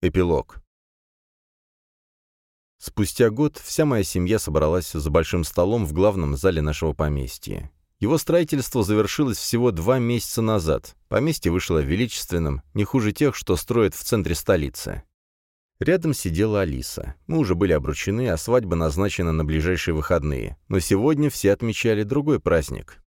Эпилог. Спустя год вся моя семья собралась за большим столом в главном зале нашего поместья. Его строительство завершилось всего два месяца назад. Поместье вышло величественным, не хуже тех, что строят в центре столицы. Рядом сидела Алиса. Мы уже были обручены, а свадьба назначена на ближайшие выходные. Но сегодня все отмечали другой праздник.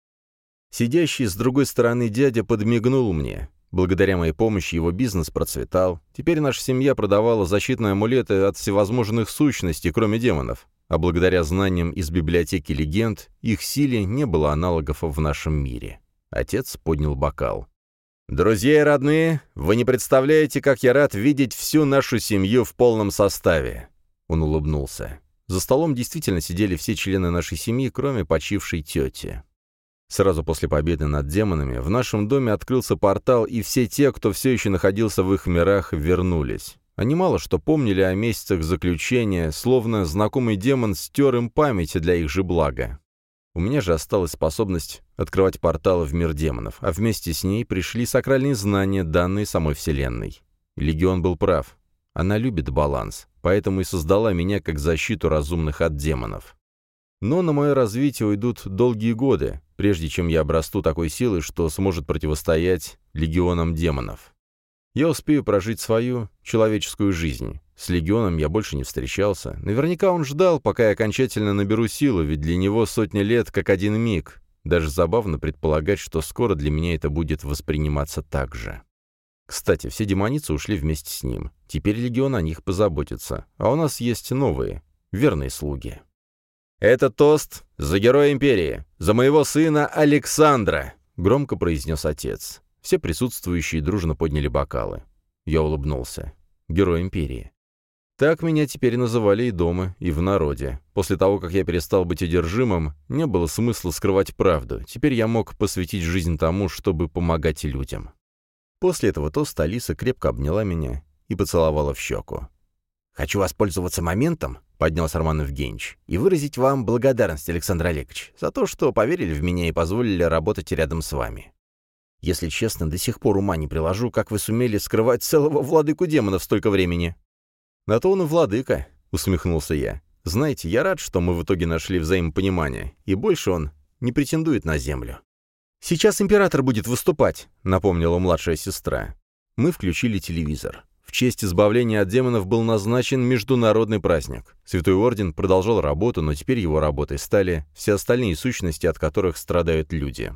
Сидящий с другой стороны дядя подмигнул мне. Благодаря моей помощи его бизнес процветал. Теперь наша семья продавала защитные амулеты от всевозможных сущностей, кроме демонов. А благодаря знаниям из библиотеки легенд, их силе не было аналогов в нашем мире. Отец поднял бокал. «Друзья и родные, вы не представляете, как я рад видеть всю нашу семью в полном составе!» Он улыбнулся. За столом действительно сидели все члены нашей семьи, кроме почившей тети. Сразу после победы над демонами в нашем доме открылся портал, и все те, кто все еще находился в их мирах, вернулись. Они мало что помнили о месяцах заключения, словно знакомый демон стер им память для их же блага. У меня же осталась способность открывать порталы в мир демонов, а вместе с ней пришли сакральные знания, данные самой Вселенной. Легион был прав. Она любит баланс, поэтому и создала меня как защиту разумных от демонов. Но на мое развитие уйдут долгие годы, прежде чем я обрасту такой силой, что сможет противостоять легионам демонов. Я успею прожить свою человеческую жизнь. С легионом я больше не встречался. Наверняка он ждал, пока я окончательно наберу силу, ведь для него сотня лет как один миг. Даже забавно предполагать, что скоро для меня это будет восприниматься так же. Кстати, все демоницы ушли вместе с ним. Теперь легион о них позаботится. А у нас есть новые, верные слуги. «Это тост за героя империи, за моего сына Александра», — громко произнес отец. Все присутствующие дружно подняли бокалы. Я улыбнулся. «Герой империи». Так меня теперь называли и дома, и в народе. После того, как я перестал быть одержимым, не было смысла скрывать правду. Теперь я мог посвятить жизнь тому, чтобы помогать людям. После этого тоста Алиса крепко обняла меня и поцеловала в щеку. «Хочу воспользоваться моментом», — поднялся Роман Евгеньевич, «и выразить вам благодарность, Александр Олегович, за то, что поверили в меня и позволили работать рядом с вами. Если честно, до сих пор ума не приложу, как вы сумели скрывать целого владыку демонов столько времени». «На то он и владыка», — усмехнулся я. «Знаете, я рад, что мы в итоге нашли взаимопонимание, и больше он не претендует на землю». «Сейчас император будет выступать», — напомнила младшая сестра. Мы включили телевизор. В честь избавления от демонов был назначен международный праздник. Святой Орден продолжал работу, но теперь его работой стали все остальные сущности, от которых страдают люди.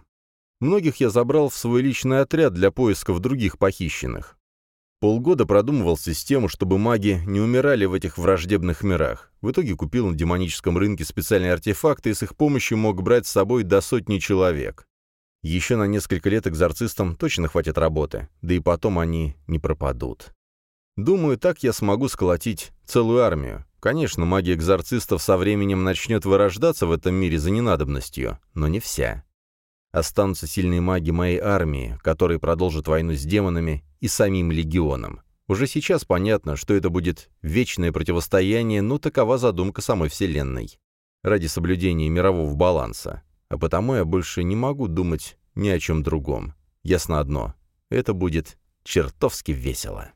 Многих я забрал в свой личный отряд для поисков других похищенных. Полгода продумывал систему, чтобы маги не умирали в этих враждебных мирах. В итоге купил на демоническом рынке специальные артефакты и с их помощью мог брать с собой до сотни человек. Еще на несколько лет экзорцистам точно хватит работы, да и потом они не пропадут. Думаю, так я смогу сколотить целую армию. Конечно, магия экзорцистов со временем начнет вырождаться в этом мире за ненадобностью, но не вся. Останутся сильные маги моей армии, которые продолжат войну с демонами и самим легионом. Уже сейчас понятно, что это будет вечное противостояние, но такова задумка самой Вселенной. Ради соблюдения мирового баланса. А потому я больше не могу думать ни о чем другом. Ясно одно. Это будет чертовски весело.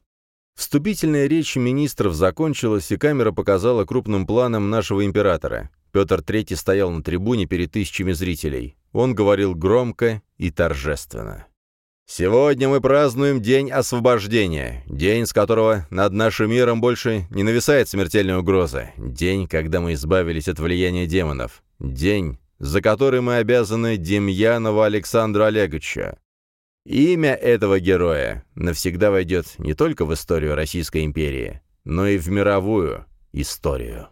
Вступительная речь министров закончилась, и камера показала крупным планом нашего императора. Петр III стоял на трибуне перед тысячами зрителей. Он говорил громко и торжественно. «Сегодня мы празднуем День освобождения, день, с которого над нашим миром больше не нависает смертельная угроза, день, когда мы избавились от влияния демонов, день, за который мы обязаны Демьянову Александру Олеговичу, Имя этого героя навсегда войдет не только в историю Российской империи, но и в мировую историю.